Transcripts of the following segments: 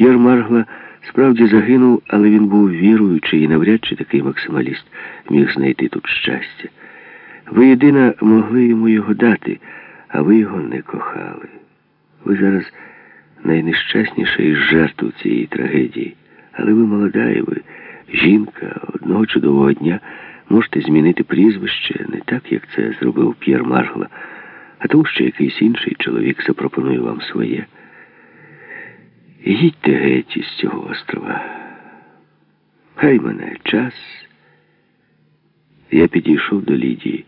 П'єр Маргла справді загинув, але він був віруючий і навряд чи такий максималіст міг знайти тут щастя. Ви єдина могли йому його дати, а ви його не кохали. Ви зараз найнещасніша із жертв цієї трагедії. Але ви молода, і ви жінка одного чудового дня можете змінити прізвище не так, як це зробив П'єр Маргла, а тому, що якийсь інший чоловік запропонує вам своє. Їдьте геть із цього острова. Хай мене час. Я підійшов до Лідії.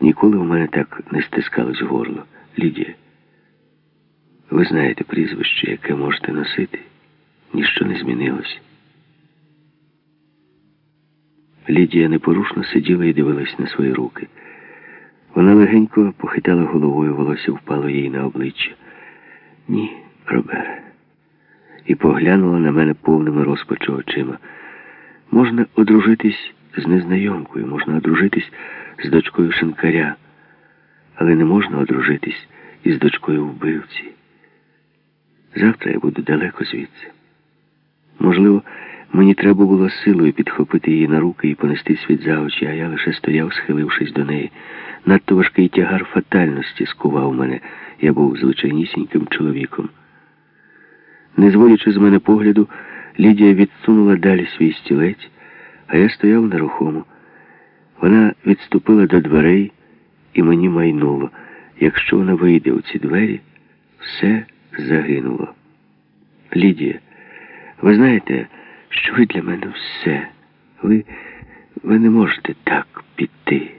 Ніколи у мене так не стискалось горло. Лідія, ви знаєте прізвище, яке можете носити. Ніщо не змінилось. Лідія непорушно сиділа і дивилась на свої руки. Вона легенько похитала головою, волосся впало їй на обличчя. Ні, Робере. І поглянула на мене повними розпачу очима. Можна одружитись з незнайомкою, можна одружитись з дочкою шинкаря, але не можна одружитись із дочкою вбивці. Завтра я буду далеко звідси. Можливо, мені треба було силою підхопити її на руки і понести світ за очі, а я лише стояв, схилившись до неї. Надто важкий тягар фатальності скував мене. Я був звичайнісіньким чоловіком. Не зводячи з мене погляду, Лідія відсунула далі свій стілець, а я стояв нерухомо. Вона відступила до дверей і мені майнуло. Якщо вона вийде у ці двері, все загинуло. Лідія, ви знаєте, що ви для мене все. Ви, ви не можете так піти.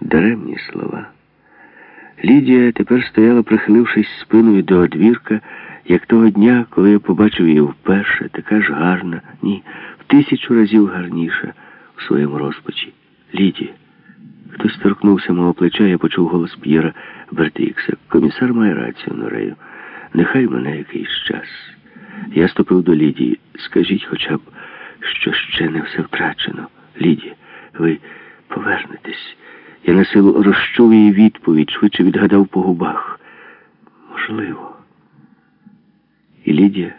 Даремні слова. Лідія тепер стояла, прихилившись спиною до одвірка, як того дня, коли я побачив її вперше, така ж гарна, ні, в тисячу разів гарніша у своєму розпачі. Лідія. Хтось торкнувся мого плеча, я почув голос П'єра Бертікса. Комісар має рацію, Норею. Нехай мене якийсь час. Я ступив до Лідії. Скажіть хоча б, що ще не все втрачено. Лідія, ви повернетесь. Я на силу розчув її відповідь, швидше відгадав по губах. Можливо. І Лідія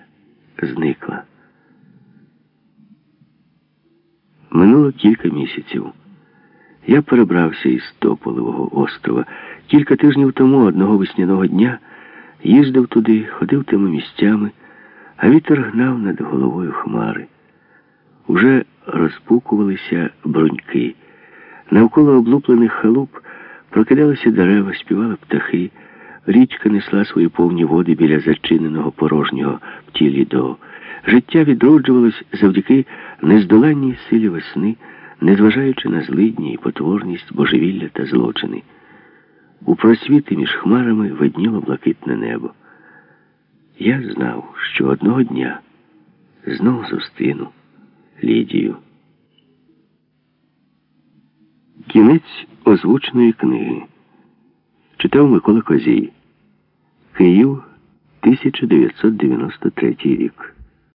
зникла. Минуло кілька місяців. Я перебрався із Тополевого острова. Кілька тижнів тому, одного весняного дня, їздив туди, ходив тими місцями, а вітер гнав над головою хмари. Уже розпукувалися бруньки. Навколо облуплених халуп прокидалися дерева, співали птахи. Річка несла свої повні води біля зачиненого порожнього в тілі до. Життя відроджувалось завдяки нездоланній силі весни, незважаючи на злидні і потворність, божевілля та злочини. У просвіти між хмарами видніло блакитне небо. Я знав, що одного дня знову зустріну Лідію. Кінець озвученої книги. Читав Микола Козій. Київ, 1993 рік.